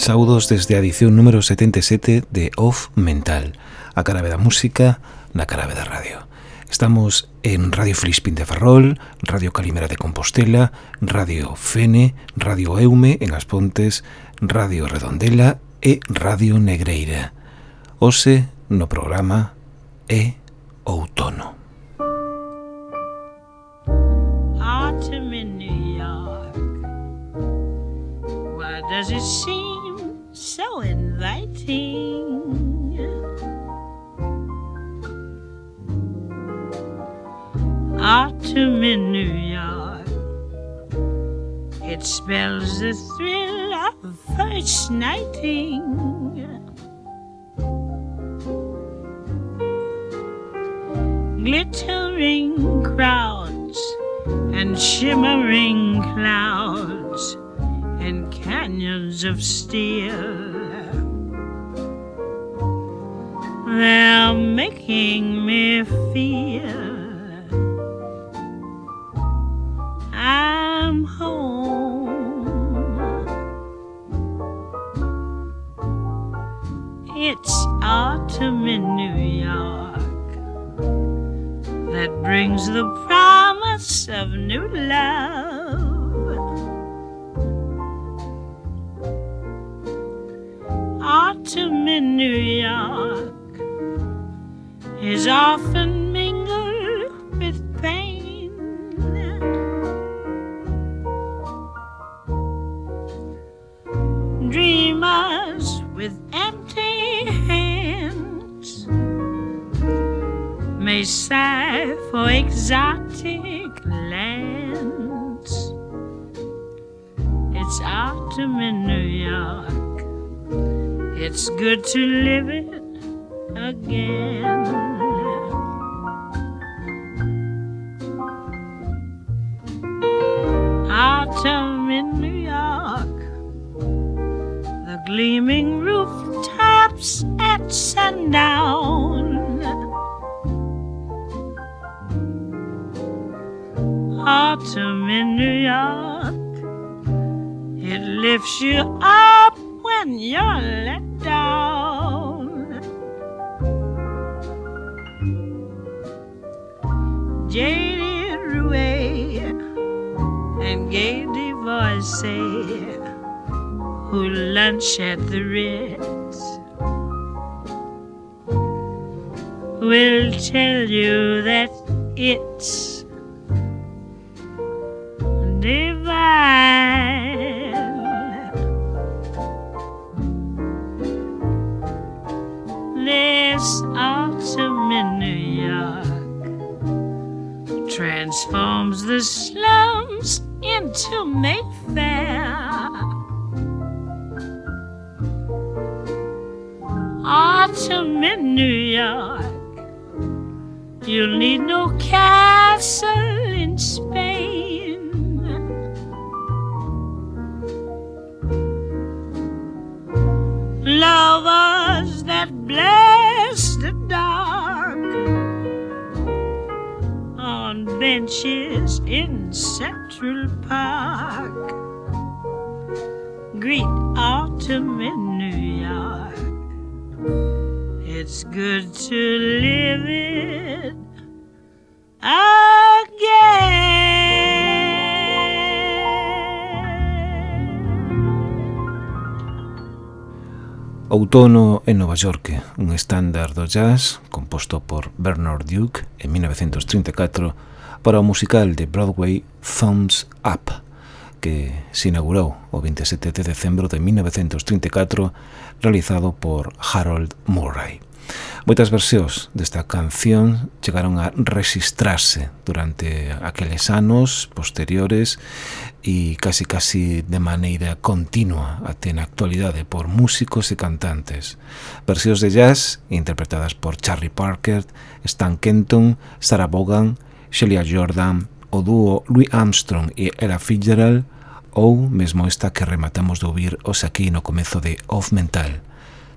Saudos desde a edición número 77 de Off Mental, a cara da música, na cara da radio. Estamos en Radio Flispín de Ferrol, Radio Calimera de Compostela, Radio Fene, Radio Eume en As Pontes, Radio Redondela e Radio Negreira. Ose no programa é Outono. Autumn in New York. Why does it seem so inviting. Autumn in New York, it spells the thrill of first nighting. Glittering crowds and shimmering clouds and canyons of steel. They're making me feel I'm home. It's autumn in New York that brings the promise of new love. In New York is often mingled with pain. Dreamers with empty hands may sigh for exotic lands. It's autumn in New York it's good to live it again. Autumn in New York, the gleaming rooftops at sundown. Autumn in New York, it lifts you up when you're let gay divorcee who lunch at the Ritz will tell you that it's divine. this autumn in New York transforms the slums into Mayfair. Autumn ah, in New York, you'll need no castle in Spain. Lovers that bless the dark on benches in Central Park. Greet autumn in New York. It's good to live it again. Outono en Nova York, un estándar do jazz composto por Bernard Duke en 1934 para o musical de Broadway Thumbs Up, que se inaugurou o 27 de decembro de 1934, realizado por Harold Murray. Moitas versións desta canción chegaron a registrarse durante aqueles anos posteriores e casi casi de maneira continua até na actualidade por músicos e cantantes. Versións de jazz interpretadas por Charlie Parker, Stan Kenton, Sarah Vaughan, Shelia Jordan, o dúo Louis Armstrong e Ella Fitzgerald, ou mesmo esta que rematamos de ouvir os aquí no comezo de Off Mental,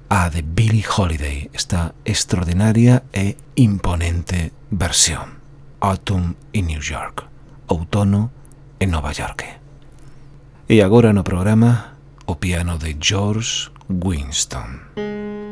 a de Billie Holiday, esta extraordinaria e imponente versión. Autumn in New York, outono en Nova York. E agora no programa, o piano de George Winston.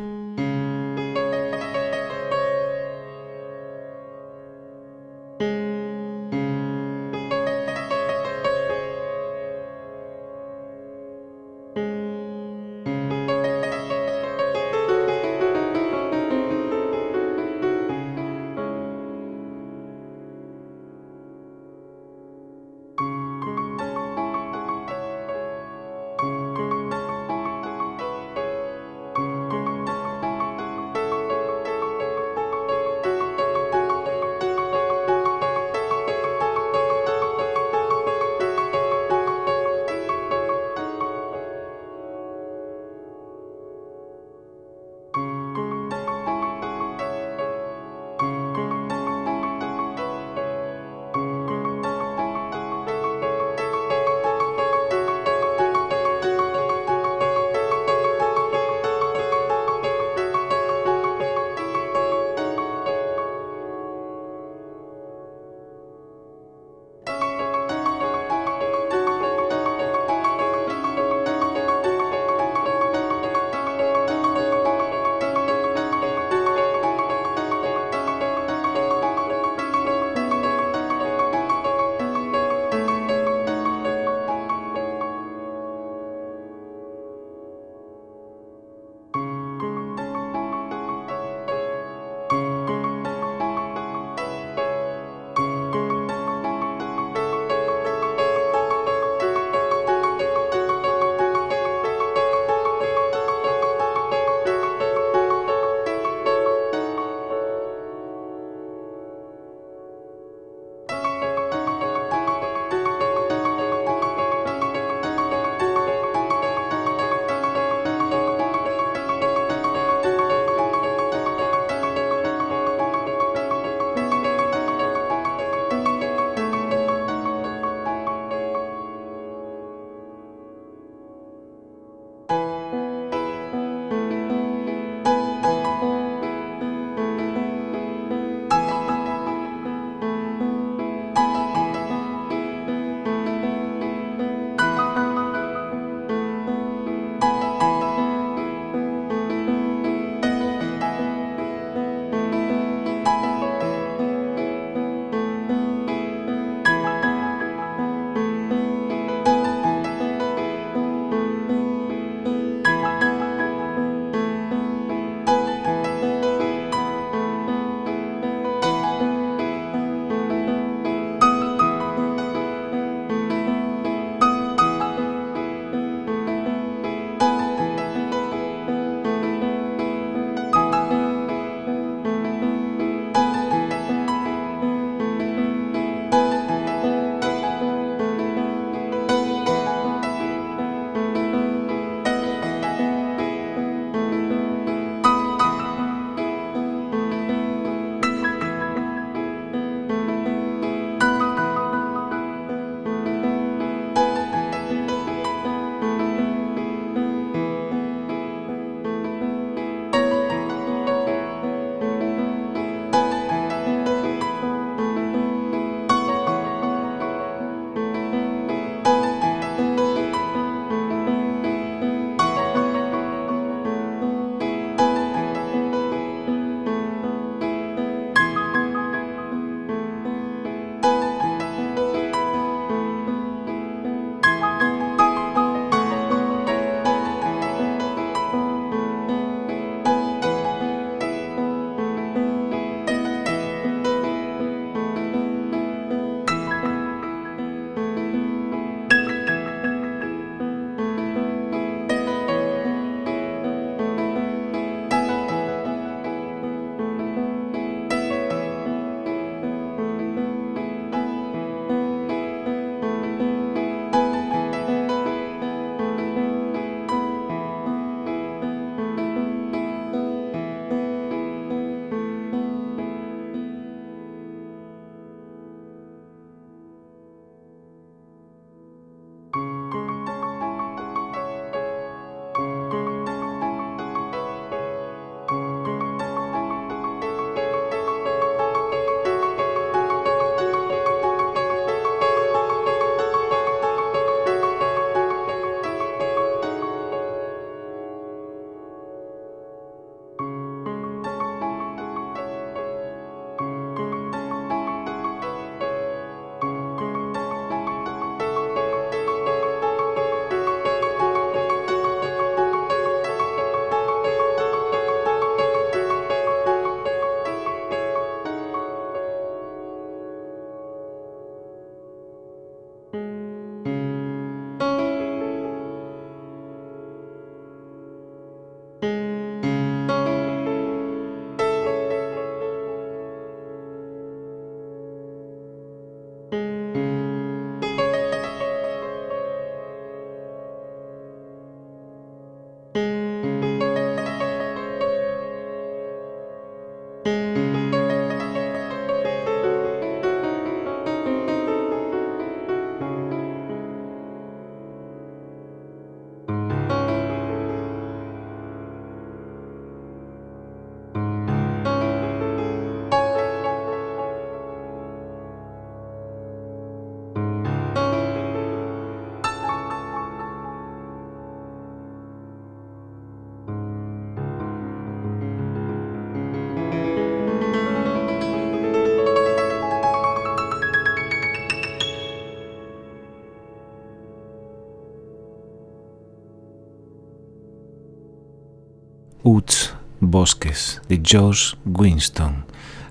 Woods Bosques de George Winston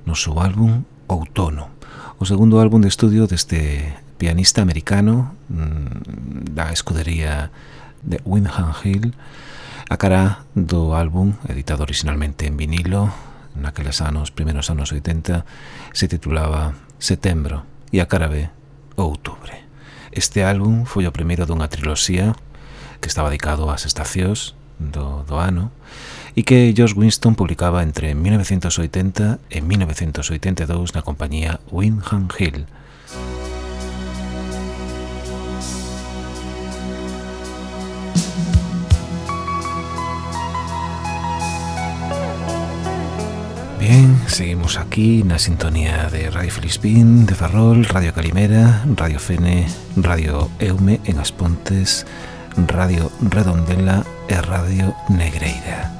no seu álbum Outono. O segundo álbum de estudio deste pianista americano mm, da escudería de Windham Hill a cara do álbum editado originalmente en vinilo naqueles anos, primeiros anos 80 se titulaba Setembro e a cara B Outubre Este álbum foi o primeiro dunha triloxía que estaba dedicado ás estacións do, do ano e que George Winston publicaba entre 1980 e 1982 na compañía Windham Hill. Bien, seguimos aquí na sintonía de Radio Felispín, de Ferrol, Radio Calimera, Radio Fene, Radio Eume en As Pontes, Radio Redondela e Radio Negreira.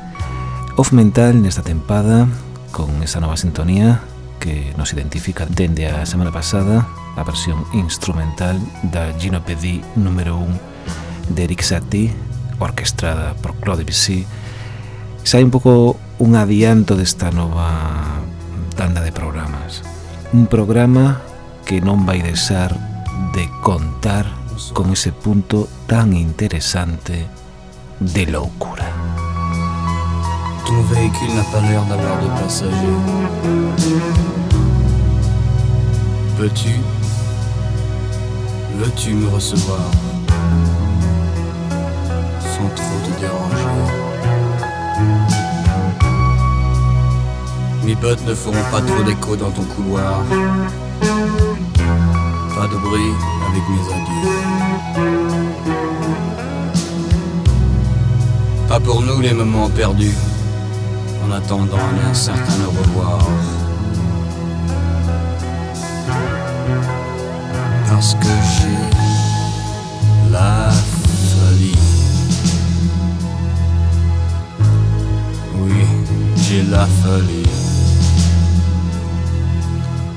Off Mental nesta tempada con esa nova sintonía que nos identifica dende a semana pasada a versión instrumental da Gino Pedí número 1 de Eric Satie orquestrada por Claude Debussy sai un pouco un adianto desta nova tanda de programas un programa que non vai deixar de contar con ese punto tan interesante de loucura. Ton véhicule n'a pas l'air d'avoir de passagers. Peux-tu, veux-tu me recevoir? Sans trop te déranger Mes bottes ne feront pas trop d'écho dans ton couloir. Pas de bruit avec mes adieux. Pas pour nous les moments perdus en attendant un certain revoir. Parce que j'ai la folie. Oui, j'ai la folie.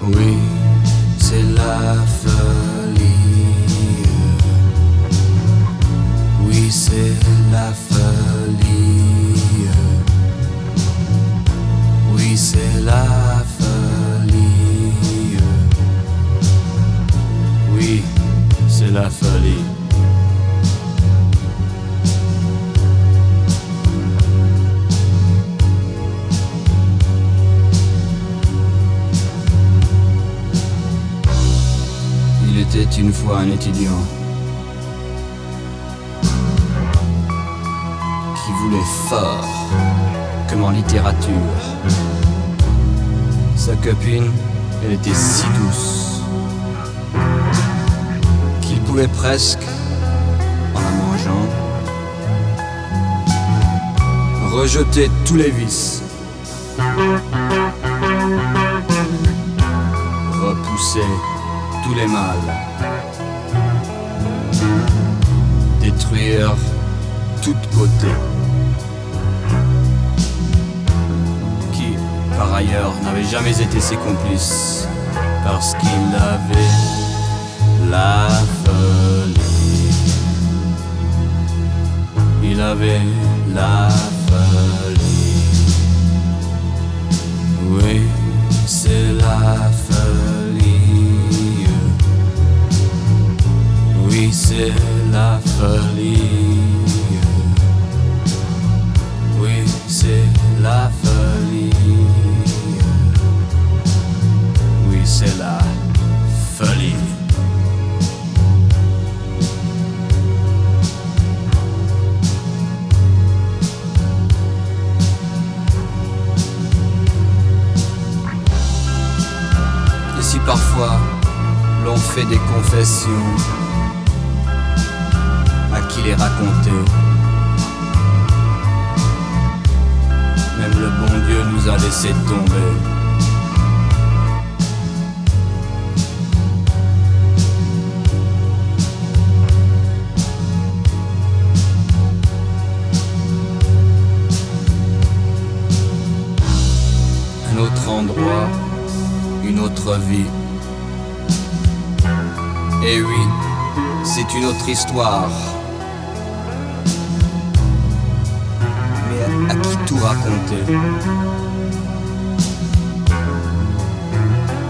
Oui, c'est la folie. Oui, c'est la folie. C'est la folie. Oui, c'est la folie. Il était une fois un étudiant qui voulait fort comme en littérature. Sa copine, elle était si douce qu'il pouvait presque, en la mangeant, rejeter tous les vices. Repousser tous les mâles. Détruire toute beauté. Par ailleurs, n'avait jamais été ses complices. Parce qu'il avait la folie. Il avait la folie. Oui, c'est la folie. Oui, c'est la folie. Oui, c'est la folie. La folie. Et si parfois l'on fait des confessions, à qui les raconter? Même le bon Dieu nous a laissé tomber. Vie. Et oui, c'est une autre histoire. Mais à à qui tout raconter?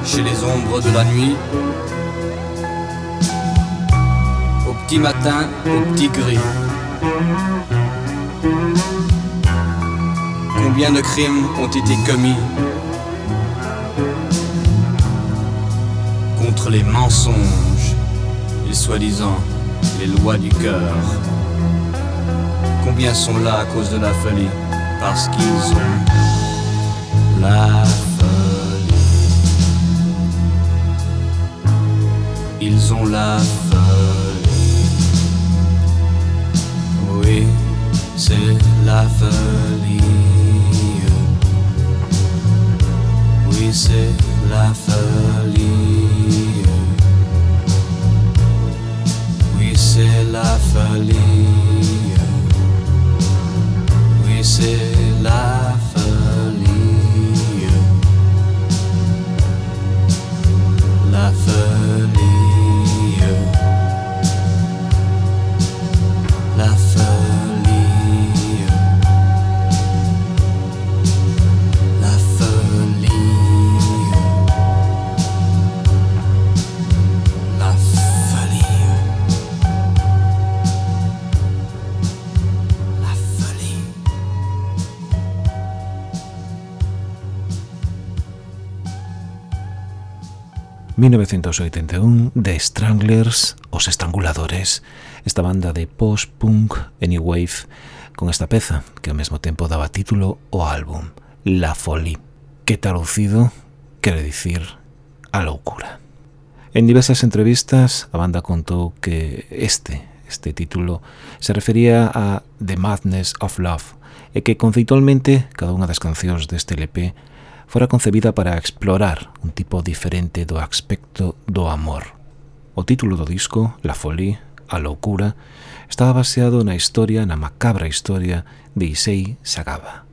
Chez les ombres de la nuit, au petit matin, au petit gris. Combien de crimes ont été commis? Les mensonges et soi-disant les lois du cœur Combien sont là à cause de la folie? Parce qu'ils ont la folie. Ils ont la folie. Oui, c'est la folie. Oui, c'est la folie. Cephalia. We said. 1981, The Stranglers, Os Estranguladores, esta banda de post-punk Anywave con esta peza que ao mesmo tempo daba título ao álbum, La Folie, que traducido quere dicir a loucura. En diversas entrevistas, a banda contou que este, este título, se refería a The Madness of Love, e que conceitualmente cada unha das cancións deste LP fora concebida para explorar un tipo diferente do aspecto do amor. O título do disco, La Folie, a loucura, estaba baseado na historia, na macabra historia de Issei Sagaba.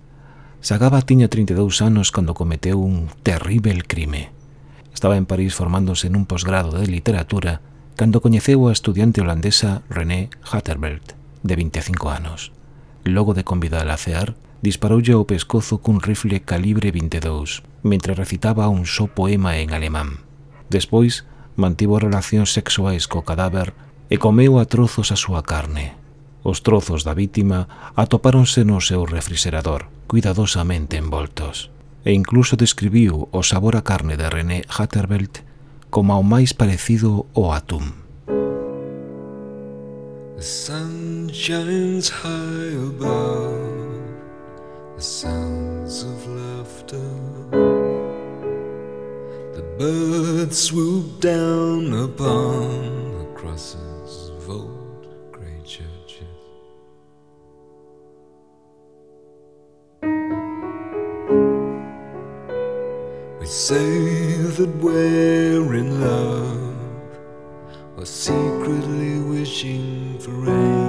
Sagaba tiña 32 anos cando cometeu un terrible crime. Estaba en París formándose nun posgrado de literatura cando coñeceu a estudiante holandesa René Hatterbelt, de 25 anos. Logo de convidala a cear, disparoulle ao pescozo cun rifle calibre 22, mentre recitaba un só poema en alemán. Despois, mantivo relacións sexuais co cadáver e comeu a trozos a súa carne. Os trozos da vítima atopáronse no seu refrigerador, cuidadosamente envoltos, e incluso describiu o sabor a carne de René Hatterbelt como ao máis parecido ao atún. The sun shines high above the sounds of laughter. The birds swoop down upon the crosses of old grey churches. We say that we're in love or secretly wishing for rain.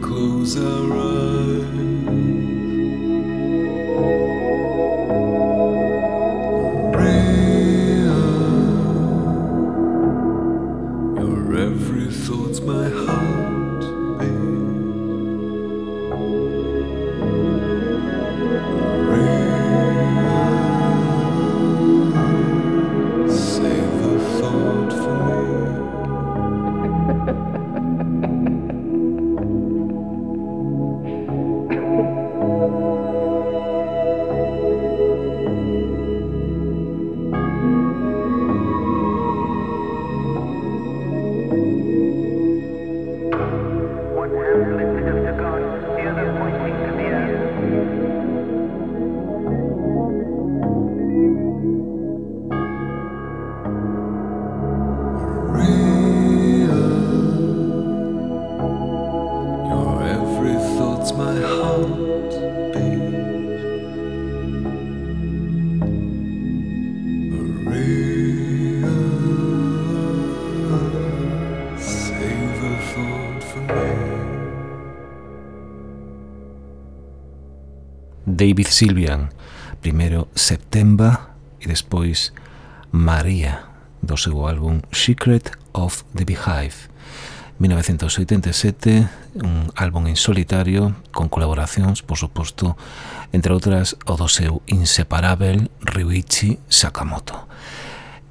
Close our eyes. David Silvian, primeiro Septemba e despois María, do seu álbum Secret of the Beehive, 1987, un álbum en solitario con colaboracións, por suposto, entre outras o do seu inseparável Ryuichi Sakamoto.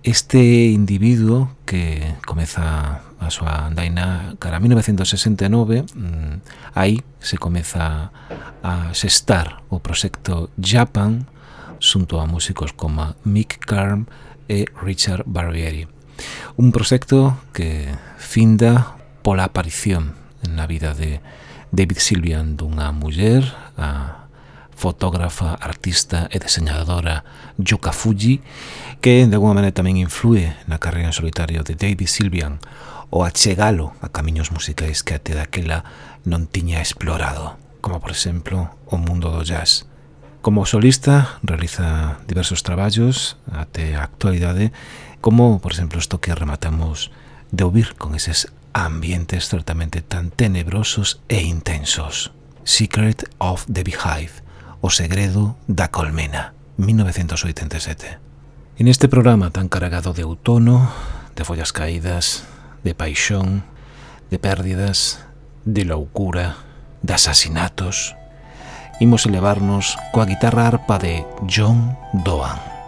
Este individuo que comeza a súa andaina cara a 1969 mm, aí se comeza a xestar o proxecto Japan xunto a músicos como Mick Carm e Richard Barbieri. Un proxecto que finda pola aparición na vida de David Sylvian dunha muller, a fotógrafa, artista e deseñadora Yuka Fuji, que de alguma maneira tamén influe na carreira en solitario de David Sylvian ou achegalo a camiños musicais que até daquela non tiña explorado, como por exemplo o mundo do jazz. Como solista realiza diversos traballos até a actualidade, como por exemplo isto que rematamos de ouvir con eses ambientes certamente tan tenebrosos e intensos. Secret of the Beehive, O segredo da colmena, 1987. En este programa tan cargado de outono, de follas caídas, de paixón, de pérdidas, de loucura, de asasinatos, imos elevarnos coa guitarra arpa de John Doan.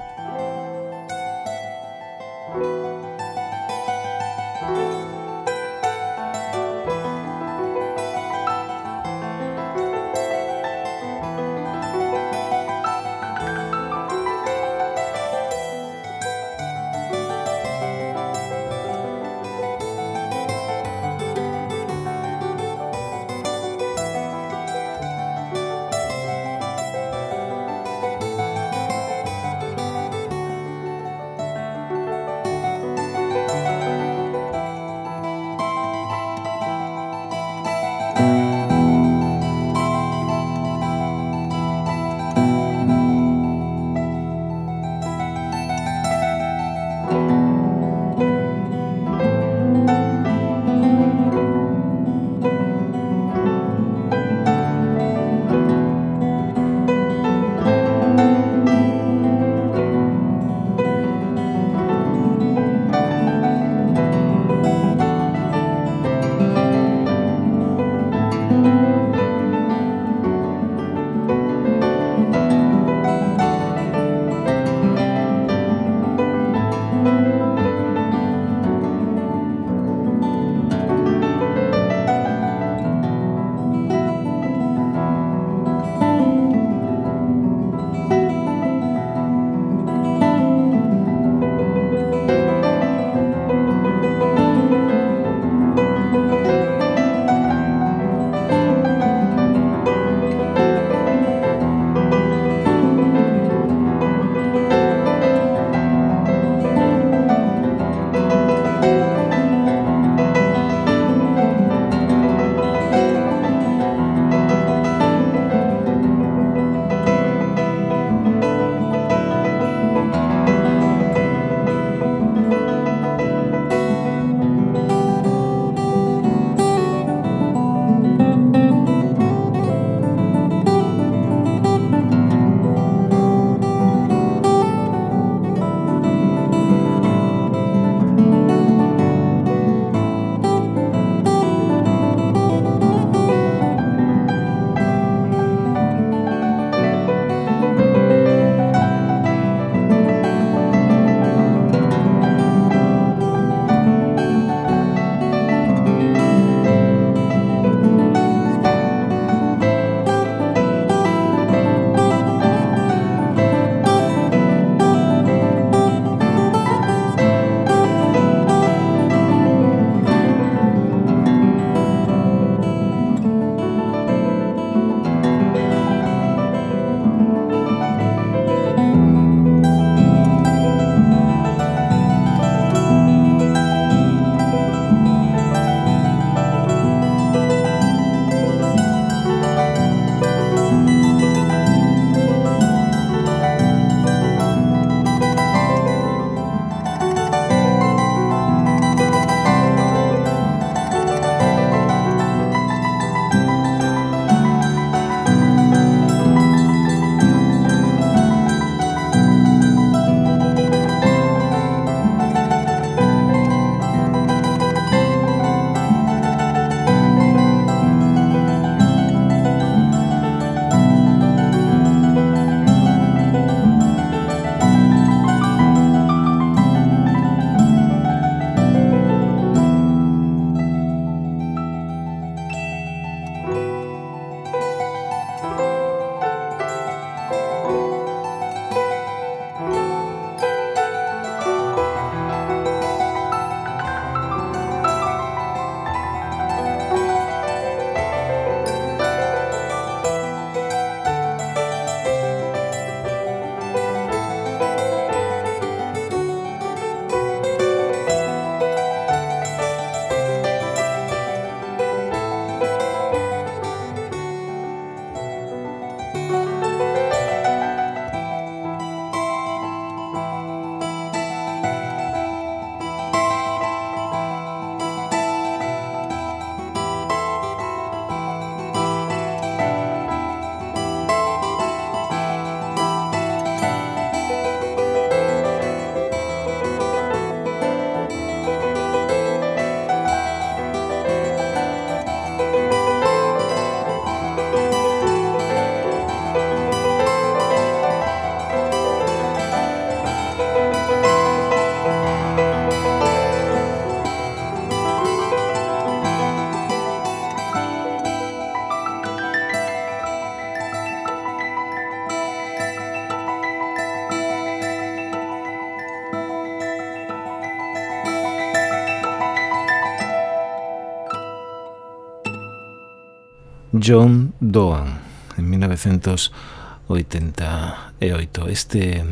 John Doan en 1988. Este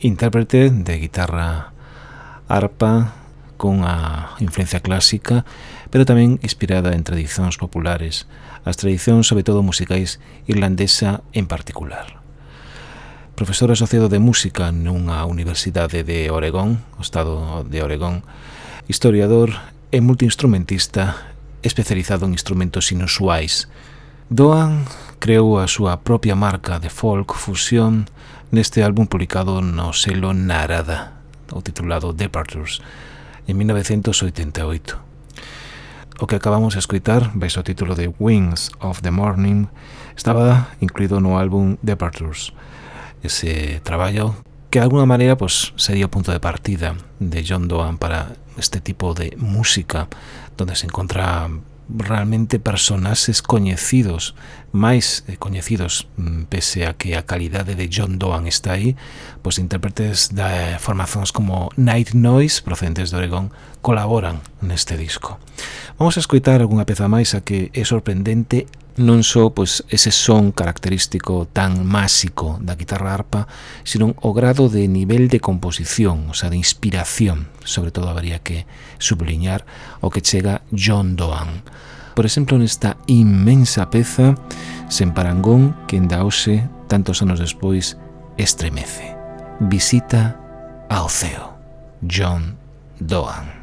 intérprete de guitarra arpa con a influencia clásica, pero tamén inspirada en tradicións populares, as tradicións sobre todo musicais irlandesa en particular. Profesor asociado de música nunha universidade de Oregón, o estado de Oregón, historiador e multiinstrumentista especializado en instrumentos inusuais, Doan creou a súa propia marca de folk fusión neste álbum publicado no selo Narada, o titulado Departures, en 1988. O que acabamos de escoitar, veis o título de Wings of the Morning, estaba incluído no álbum Departures, ese traballo que de alguna maneira pues, sería o punto de partida de John Doan para este tipo de música, donde se encontra realmente personaxes coñecidos, máis eh, coñecidos, mm, pese a que a calidade de John Doan está aí, pois intérpretes de eh, formacións como Night Noise, procedentes de Oregón, colaboran neste disco. Vamos a escoitar algunha peza máis a que é sorprendente non só pois, ese son característico tan másico da guitarra arpa, sino o grado de nivel de composición, o sea, de inspiración, sobre todo habría que subliñar o que chega John Doan por exemplo, nesta inmensa peza sen parangón que endaose tantos anos despois estremece. Visita ao CEO, John Doan.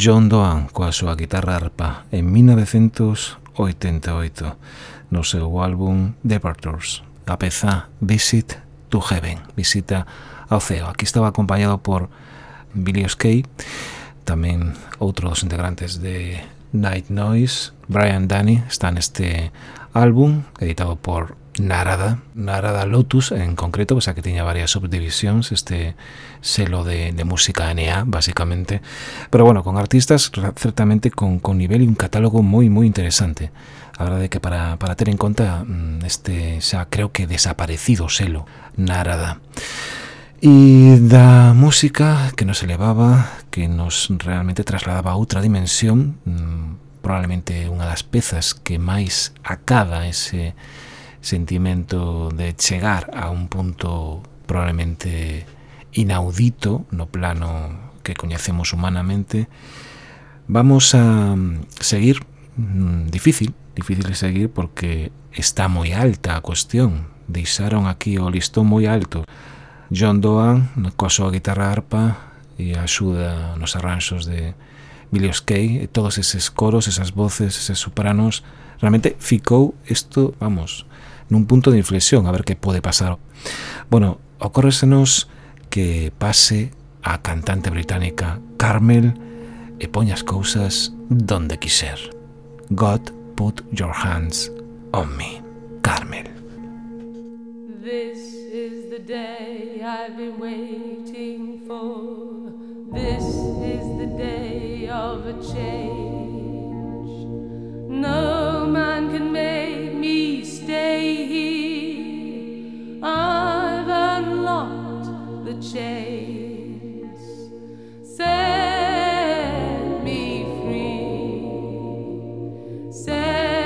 John Doan coa súa guitarra arpa en 1988 no seu álbum Departures, a peza Visit to Heaven, visita ao ceo. Aquí estaba acompañado por Billy Skay, tamén outro dos integrantes de Night Noise, Brian Danny, está neste álbum editado por Narada, Narada Lotus en concreto, o sea que tiña varias subdivisións este selo de, de música NA, básicamente Pero bueno, con artistas certamente con, con nivel e un catálogo moi moi interesante. A verdade que para, para ter en conta mm, este xa creo que desaparecido selo Narada. E da música que nos elevaba, que nos realmente trasladaba a outra dimensión, mm, probablemente unha das pezas que máis acada ese sentimento de chegar a un punto probablemente inaudito no plano que coñecemos humanamente, vamos a seguir mm, difícil, difícil de seguir porque está moi alta a cuestión. Deixaron aquí o listón moi alto. John Doan coa súa guitarra arpa e axuda nos arranxos de Billy Oskey e todos eses coros, esas voces, eses sopranos. Realmente ficou isto, vamos, nun punto de inflexión, a ver que pode pasar. Bueno, ocórresenos que pase a cantante británica Carmel e poña as cousas donde quiser. God put your hands on me. Carmel. This is the day I've been waiting for. This is the day of a change. No man can make me stay here. I've unlocked the chains. Set me free. Set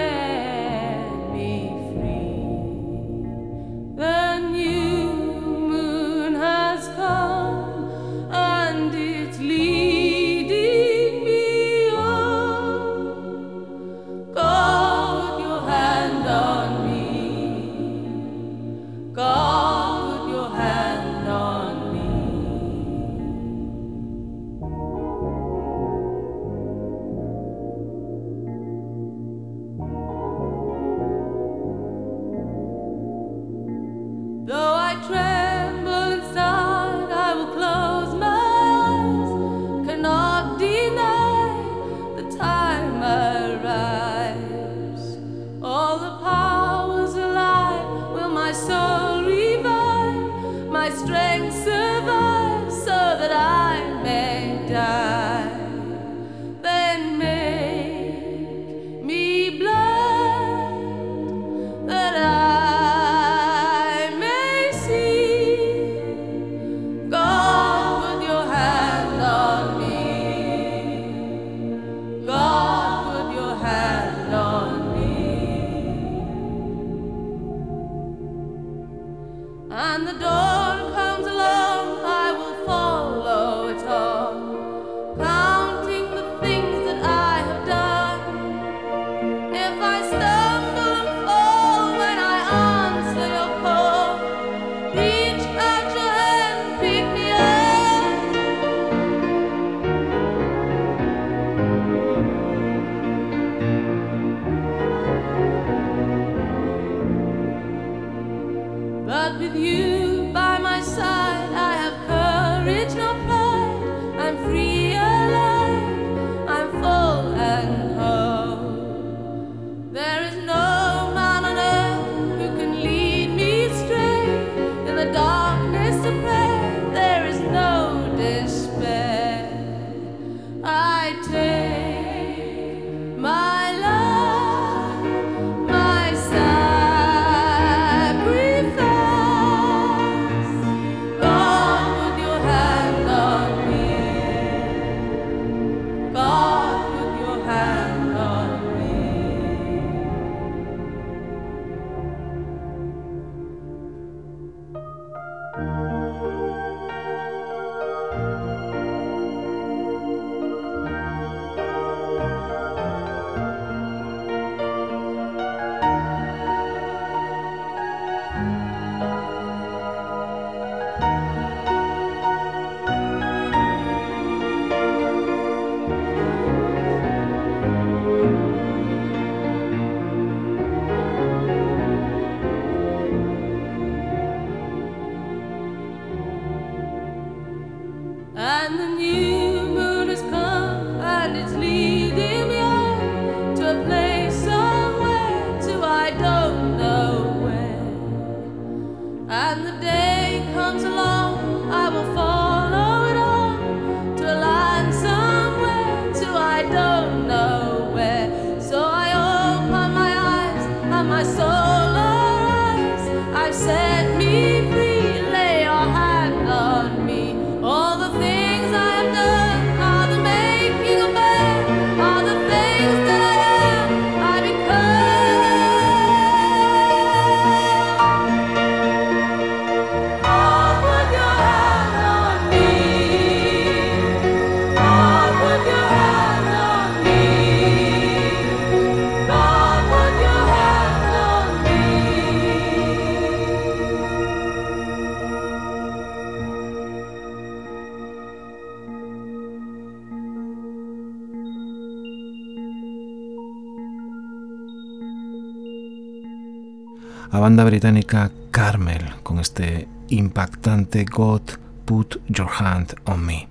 a banda británica Carmel con este impactante God Put Your Hand On Me.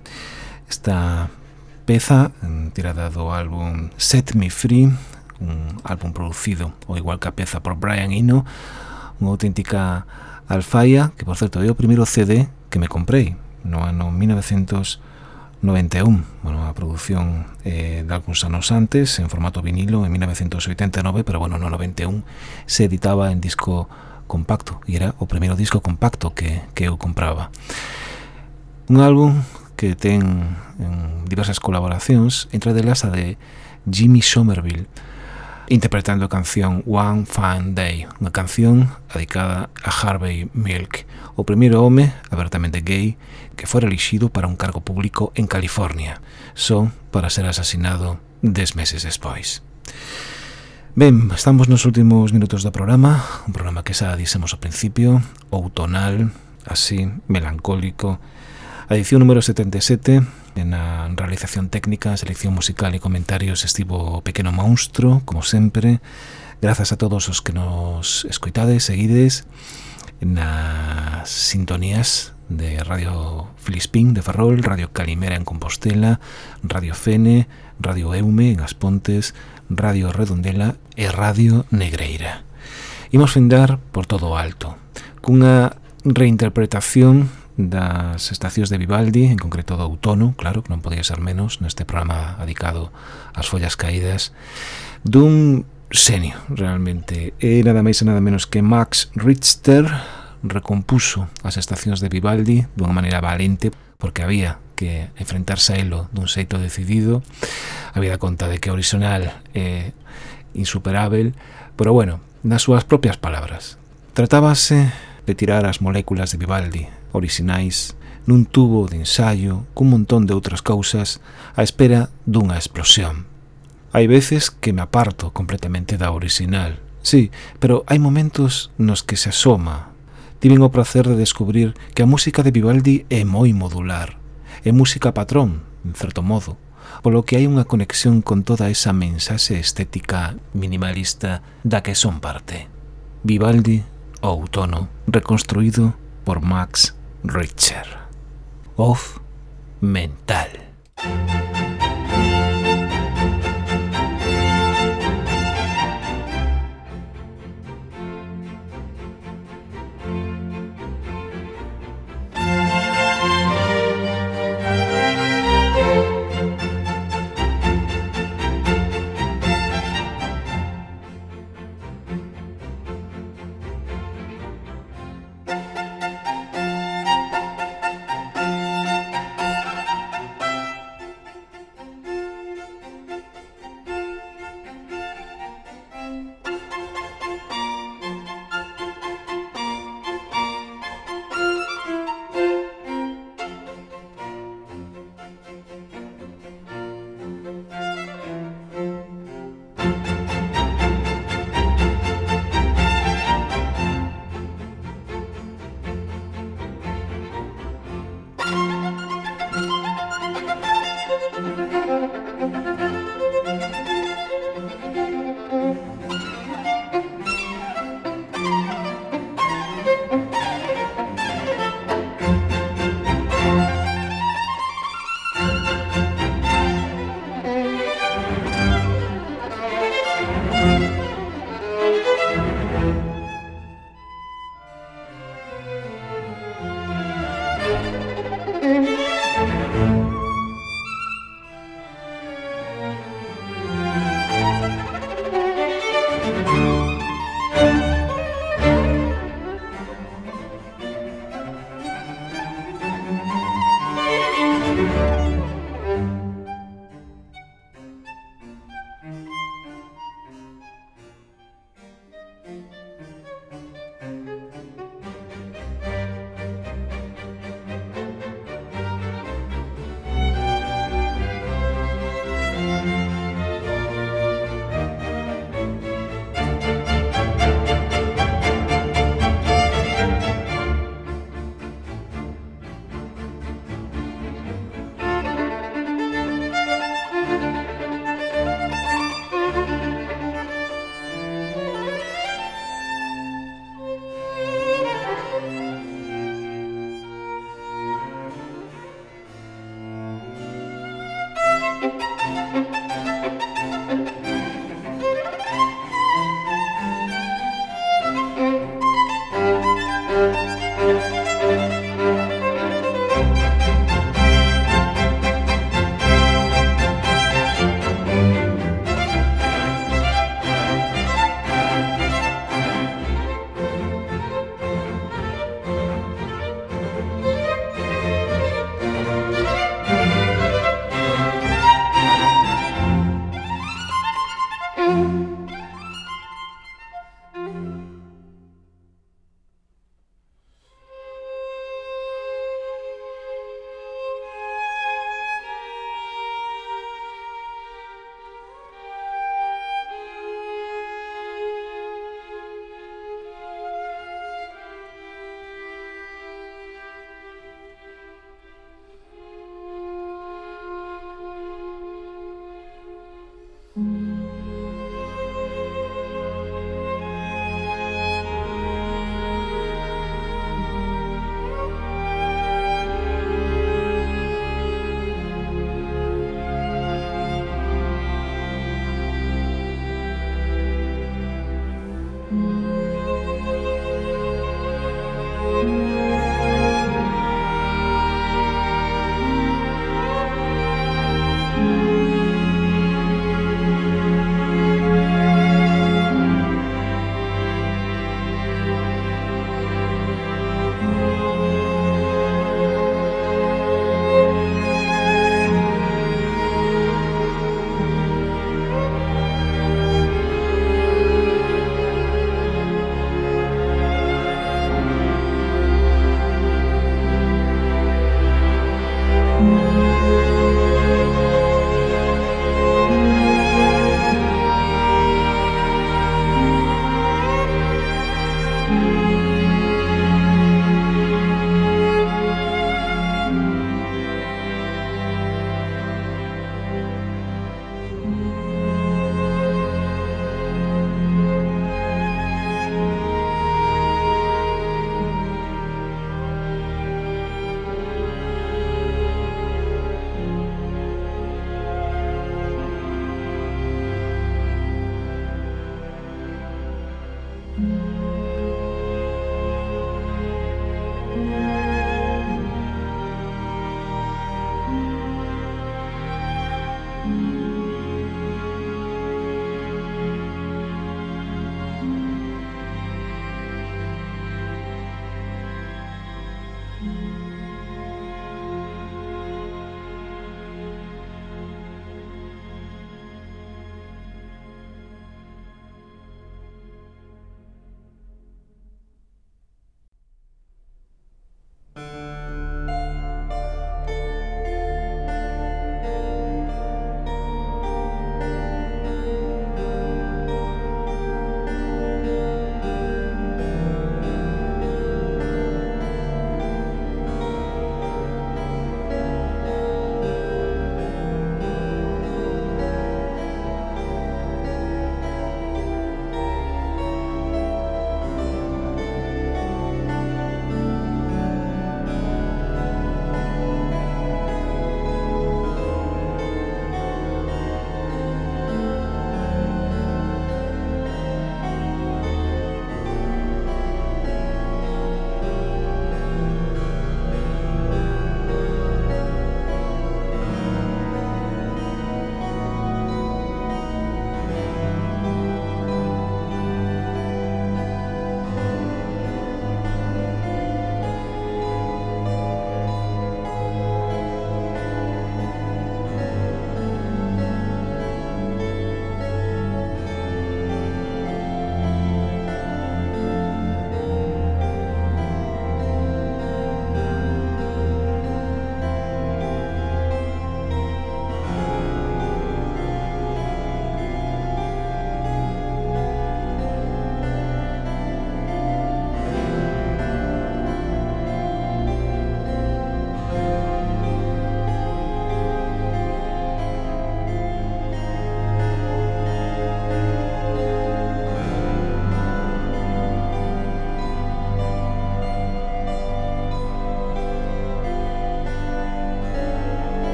Esta peza tirada do álbum Set Me Free, un álbum producido ou igual que a peza por Brian Eno, unha auténtica alfaia que, por certo, é o primeiro CD que me comprei no ano 91, bueno, a produción eh, de algúns anos antes en formato vinilo en 1989, pero bueno, no 91 se editaba en disco compacto e era o primeiro disco compacto que, que eu compraba. Un álbum que ten en diversas colaboracións, entre delas a de Jimmy Somerville, interpretando a canción One Fine Day, unha canción dedicada a Harvey Milk, o primeiro home abertamente gay que fora elixido para un cargo público en California, só para ser asesinado des meses despois. Ben, estamos nos últimos minutos do programa, un programa que xa dixemos ao principio, outonal, así, melancólico, a edición número 77, Na realización técnica, selección musical e comentarios estivo o Pequeno Monstro, como sempre. Grazas a todos os que nos escoitades, seguides nas sintonías de Radio Filispín de Ferrol, Radio Calimera en Compostela, Radio Fene, Radio Eume en As Pontes, Radio Redondela e Radio Negreira. Imos findar por todo o alto, cunha reinterpretación das estacións de Vivaldi, en concreto do outono, claro, que non podía ser menos neste programa dedicado ás follas caídas, dun senio, realmente. E nada máis e nada menos que Max Richter recompuso as estacións de Vivaldi dunha maneira valente, porque había que enfrentarse a elo dun xeito decidido, había da conta de que o original é insuperável, pero bueno, nas súas propias palabras. Tratábase de tirar as moléculas de Vivaldi orixinais, nun tubo de ensaio, cun montón de outras cousas, á espera dunha explosión. Hai veces que me aparto completamente da orixinal, sí, pero hai momentos nos que se asoma. Tiven o placer de descubrir que a música de Vivaldi é moi modular, é música patrón, en certo modo, polo que hai unha conexión con toda esa mensaxe estética minimalista da que son parte. Vivaldi, o outono, reconstruído por Max Richter. Off mental.